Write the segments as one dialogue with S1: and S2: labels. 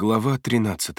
S1: Глава 13.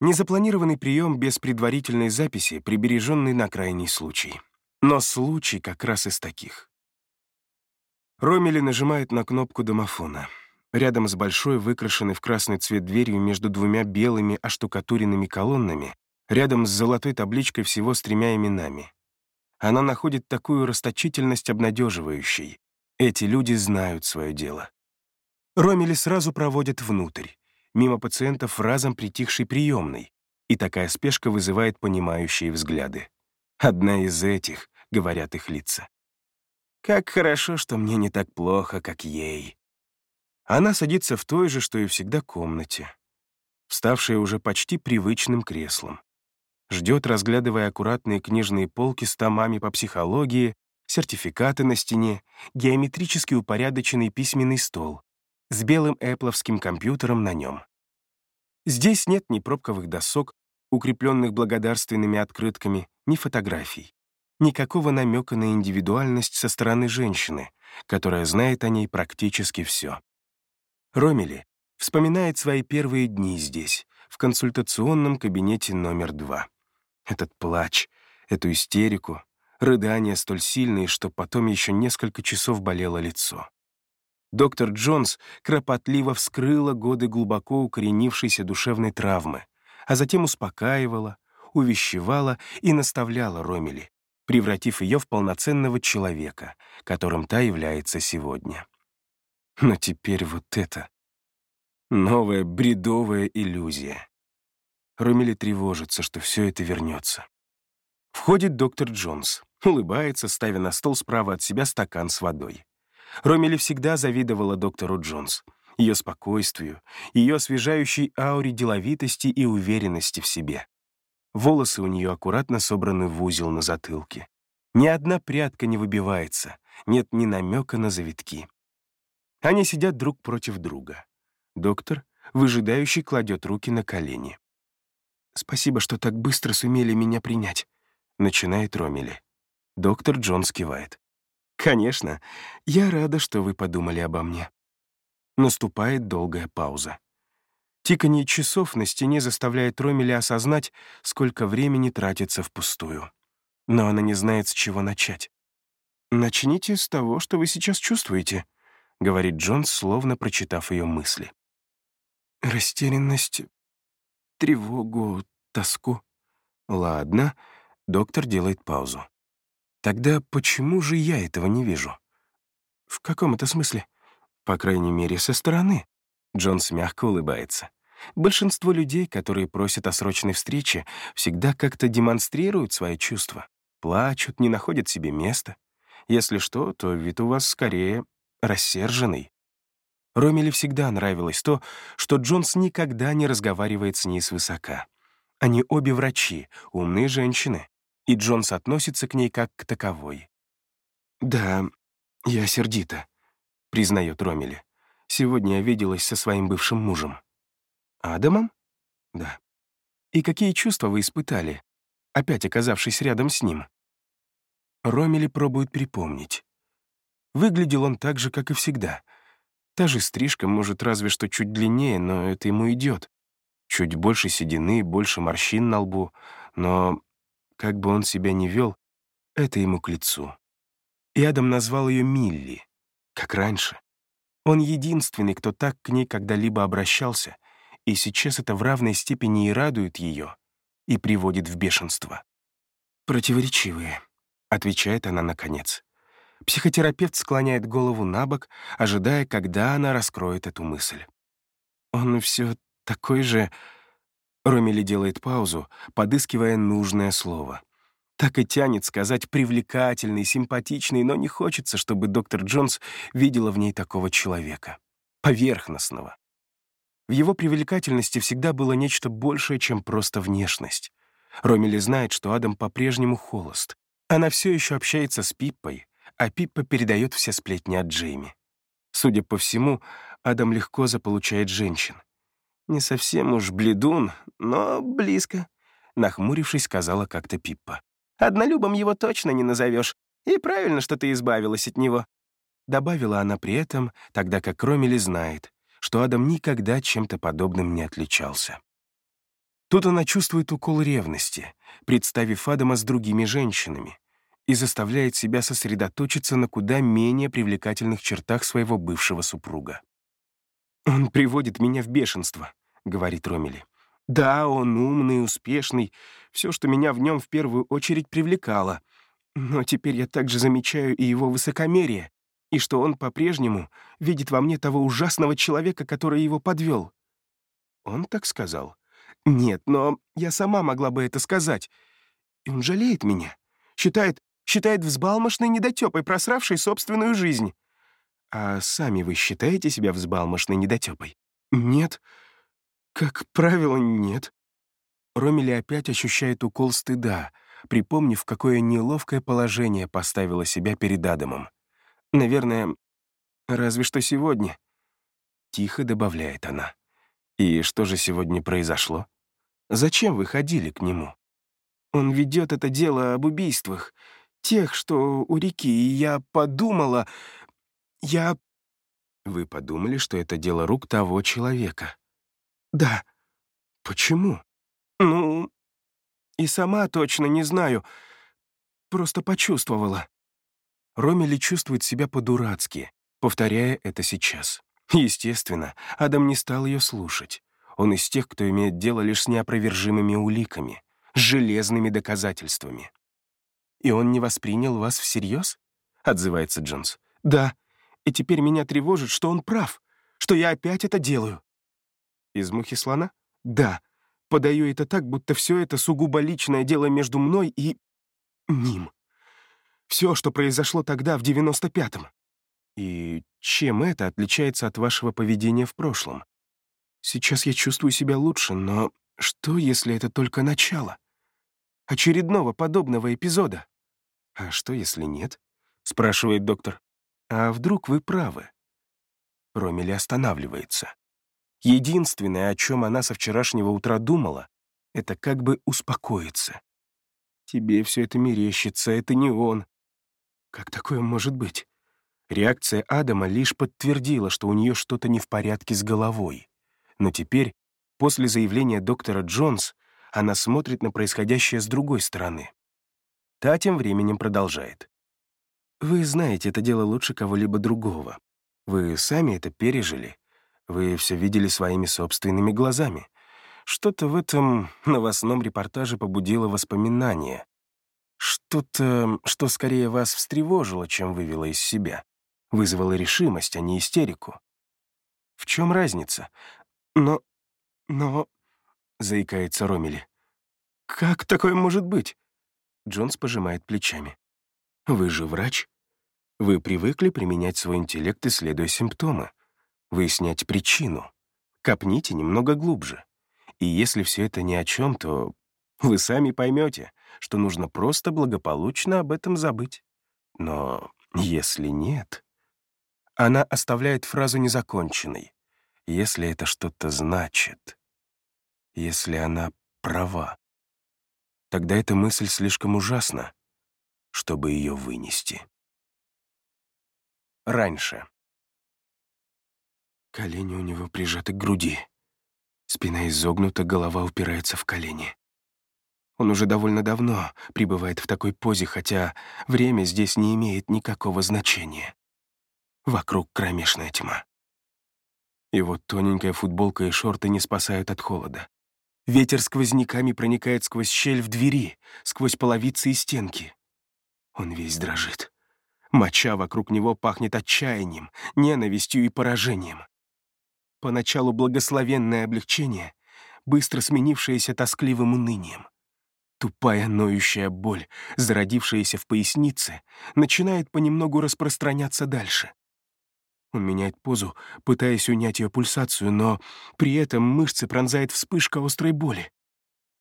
S1: Незапланированный прием без предварительной записи, прибереженный на крайний случай. Но случай как раз из таких. Ромели нажимает на кнопку домофона. Рядом с большой, выкрашенной в красный цвет дверью между двумя белыми оштукатуренными колоннами, рядом с золотой табличкой всего с тремя именами. Она находит такую расточительность обнадеживающей. Эти люди знают свое дело. Ромели сразу проводят внутрь, мимо пациентов разом притихшей приемной, и такая спешка вызывает понимающие взгляды. Одна из этих, говорят их лица. Как хорошо, что мне не так плохо, как ей. Она садится в той же, что и всегда, комнате, вставшая уже почти привычным креслом. Ждет, разглядывая аккуратные книжные полки с томами по психологии, сертификаты на стене, геометрически упорядоченный письменный стол, с белым эпловским компьютером на нем. Здесь нет ни пробковых досок, укрепленных благодарственными открытками, ни фотографий. Никакого намека на индивидуальность со стороны женщины, которая знает о ней практически все. Ромели вспоминает свои первые дни здесь, в консультационном кабинете номер два. Этот плач, эту истерику, рыдания столь сильные, что потом еще несколько часов болело лицо. Доктор Джонс кропотливо вскрыла годы глубоко укоренившейся душевной травмы, а затем успокаивала, увещевала и наставляла Ромели, превратив ее в полноценного человека, которым та является сегодня. Но теперь вот это. Новая бредовая иллюзия. Ромели тревожится, что все это вернется. Входит доктор Джонс, улыбается, ставя на стол справа от себя стакан с водой. Ромели всегда завидовала доктору Джонс, ее спокойствию, ее освежающей ауре деловитости и уверенности в себе. Волосы у нее аккуратно собраны в узел на затылке. Ни одна прядка не выбивается, нет ни намека на завитки. Они сидят друг против друга. Доктор, выжидающий, кладет руки на колени. «Спасибо, что так быстро сумели меня принять», — начинает Ромели. Доктор Джонс кивает. «Конечно. Я рада, что вы подумали обо мне». Наступает долгая пауза. Тиканье часов на стене заставляет Ромеля осознать, сколько времени тратится впустую. Но она не знает, с чего начать. «Начните с того, что вы сейчас чувствуете», — говорит Джонс, словно прочитав ее мысли. «Растерянность, тревогу, тоску». «Ладно», — доктор делает паузу. Тогда почему же я этого не вижу? В каком это смысле? По крайней мере, со стороны. Джонс мягко улыбается. Большинство людей, которые просят о срочной встрече, всегда как-то демонстрируют свои чувства. Плачут, не находят себе места. Если что, то вид у вас скорее рассерженный. Ромеле всегда нравилось то, что Джонс никогда не разговаривает с ней свысока. Они обе врачи, умные женщины и Джонс относится к ней как к таковой. «Да, я сердита», — признает Ромели. «Сегодня я виделась со своим бывшим мужем». «Адамом?» «Да». «И какие чувства вы испытали, опять оказавшись рядом с ним?» Ромели пробует припомнить. Выглядел он так же, как и всегда. Та же стрижка, может, разве что чуть длиннее, но это ему идет. Чуть больше седины, больше морщин на лбу, но как бы он себя ни вел, это ему к лицу. И Адам назвал ее Милли, как раньше. Он единственный, кто так к ней когда-либо обращался, и сейчас это в равной степени и радует ее, и приводит в бешенство. «Противоречивые», — отвечает она наконец. Психотерапевт склоняет голову на бок, ожидая, когда она раскроет эту мысль. Он все такой же Ромили делает паузу, подыскивая нужное слово. Так и тянет сказать «привлекательный», «симпатичный», но не хочется, чтобы доктор Джонс видела в ней такого человека. Поверхностного. В его привлекательности всегда было нечто большее, чем просто внешность. Ромили знает, что Адам по-прежнему холост. Она все еще общается с Пиппой, а Пиппа передает все сплетни от Джейми. Судя по всему, Адам легко заполучает женщин. Не совсем уж бледун, но близко», — нахмурившись, сказала как-то Пиппа. «Однолюбом его точно не назовешь. И правильно, что ты избавилась от него». Добавила она при этом, тогда как Ромели знает, что Адам никогда чем-то подобным не отличался. Тут она чувствует укол ревности, представив Адама с другими женщинами, и заставляет себя сосредоточиться на куда менее привлекательных чертах своего бывшего супруга. «Он приводит меня в бешенство», — говорит Ромели. «Да, он умный, успешный, все, что меня в нем в первую очередь привлекало. Но теперь я также замечаю и его высокомерие, и что он по-прежнему видит во мне того ужасного человека, который его подвел. Он так сказал? Нет, но я сама могла бы это сказать. И он жалеет меня. Считает, считает взбалмошной недотёпой, просравшей собственную жизнь. А сами вы считаете себя взбалмошной недотёпой? Нет. Как правило, нет. Ромели опять ощущает укол стыда, припомнив, какое неловкое положение поставила себя перед Адамом. Наверное, разве что сегодня. Тихо добавляет она. И что же сегодня произошло? Зачем вы ходили к нему? Он ведет это дело об убийствах, тех, что у реки, и я подумала... Я... Вы подумали, что это дело рук того человека? Да. Почему? Ну, и сама точно не знаю. Просто почувствовала. Ромели чувствует себя по-дурацки, повторяя это сейчас. Естественно, Адам не стал ее слушать. Он из тех, кто имеет дело лишь с неопровержимыми уликами, с железными доказательствами. «И он не воспринял вас всерьез?» — отзывается Джонс. «Да, и теперь меня тревожит, что он прав, что я опять это делаю». «Из мухи слона?» «Да. Подаю это так, будто все это сугубо личное дело между мной и... ним». Все, что произошло тогда, в 95-м. И чем это отличается от вашего поведения в прошлом? Сейчас я чувствую себя лучше, но что, если это только начало? Очередного подобного эпизода? А что, если нет? Спрашивает доктор. А вдруг вы правы? Ромели останавливается. Единственное, о чем она со вчерашнего утра думала, это как бы успокоиться. Тебе все это мерещится, это не он. Как такое может быть? Реакция Адама лишь подтвердила, что у нее что-то не в порядке с головой. Но теперь, после заявления доктора Джонс, она смотрит на происходящее с другой стороны. Та тем временем продолжает. «Вы знаете это дело лучше кого-либо другого. Вы сами это пережили. Вы все видели своими собственными глазами. Что-то в этом новостном репортаже побудило воспоминания, что-то, что скорее вас встревожило, чем вывело из себя. Вызвало решимость, а не истерику. В чем разница? Но... но... Заикается Ромели. «Как такое может быть?» Джонс пожимает плечами. «Вы же врач. Вы привыкли применять свой интеллект, исследуя симптомы, выяснять причину. Копните немного глубже. И если все это ни о чем, то вы сами поймете, что нужно просто благополучно об этом забыть. Но если нет... Она оставляет фразу незаконченной. Если это что-то значит. Если она права. Тогда эта мысль слишком ужасна, чтобы ее вынести. Раньше. Колени у него прижаты к груди. Спина изогнута, голова упирается в колени. Он уже довольно давно пребывает в такой позе, хотя время здесь не имеет никакого значения. Вокруг кромешная тьма. Его тоненькая футболка и шорты не спасают от холода. Ветер сквозняками проникает сквозь щель в двери, сквозь половицы и стенки. Он весь дрожит. Моча вокруг него пахнет отчаянием, ненавистью и поражением. Поначалу благословенное облегчение, быстро сменившееся тоскливым унынием. Тупая ноющая боль, зародившаяся в пояснице, начинает понемногу распространяться дальше. Он меняет позу, пытаясь унять ее пульсацию, но при этом мышцы пронзает вспышка острой боли.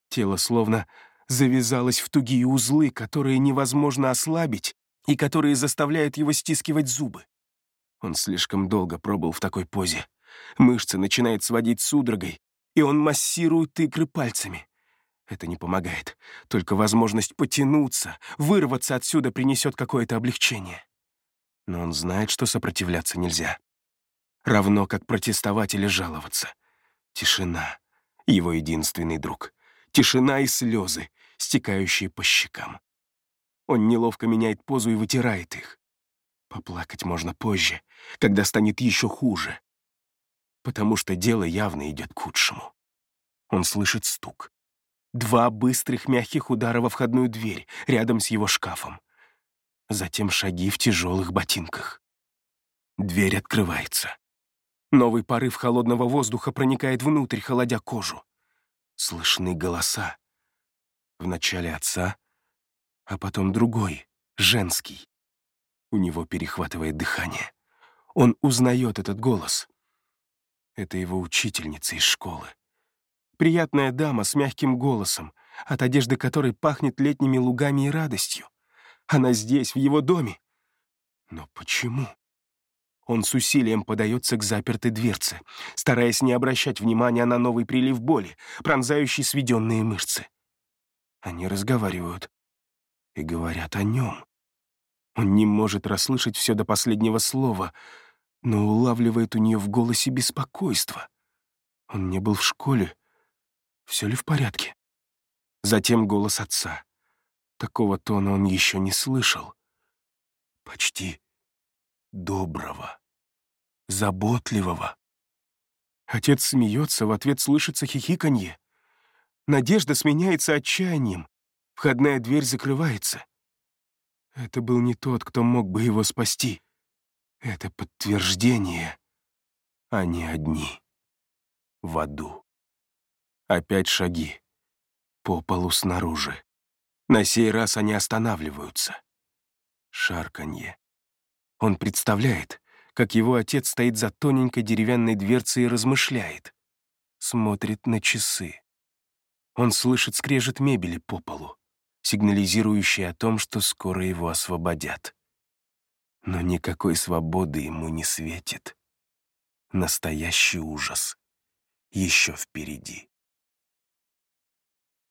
S1: Тело словно завязалось в тугие узлы, которые невозможно ослабить и которые заставляют его стискивать зубы. Он слишком долго пробыл в такой позе. Мышцы начинают сводить судорогой, и он массирует икры пальцами. Это не помогает. Только возможность потянуться, вырваться отсюда принесет какое-то облегчение. Но он знает, что сопротивляться нельзя. равно как протестовать или жаловаться. Тишина — его единственный друг. Тишина и слезы, стекающие по щекам. Он неловко меняет позу и вытирает их. Поплакать можно позже, когда станет еще хуже. Потому что дело явно идет к худшему. Он слышит стук. Два быстрых мягких удара во входную дверь рядом с его шкафом. Затем шаги в тяжелых ботинках. Дверь открывается. Новый порыв холодного воздуха проникает внутрь, холодя кожу. Слышны голоса. Вначале отца, а потом другой, женский. У него перехватывает дыхание. Он узнает этот голос. Это его учительница из школы. Приятная дама с мягким голосом, от одежды которой пахнет летними лугами и радостью. Она здесь, в его доме. Но почему? Он с усилием подается к запертой дверце, стараясь не обращать внимания на новый прилив боли, пронзающий сведенные мышцы. Они разговаривают и говорят о нем. Он не может расслышать все до последнего слова, но улавливает у нее в голосе беспокойство. Он не был в школе. Все ли в порядке? Затем голос отца. Такого тона он еще не слышал. Почти доброго, заботливого. Отец смеется, в ответ слышится хихиканье. Надежда сменяется отчаянием. Входная дверь закрывается. Это был не тот, кто мог бы его спасти. Это подтверждение. Они одни. В аду. Опять шаги. По полу снаружи. На сей раз они останавливаются. Шарканье. Он представляет, как его отец стоит за тоненькой деревянной дверцей и размышляет. Смотрит на часы. Он слышит скрежет мебели по полу сигнализирующий о том, что скоро его освободят. Но никакой свободы ему не светит. Настоящий ужас еще впереди.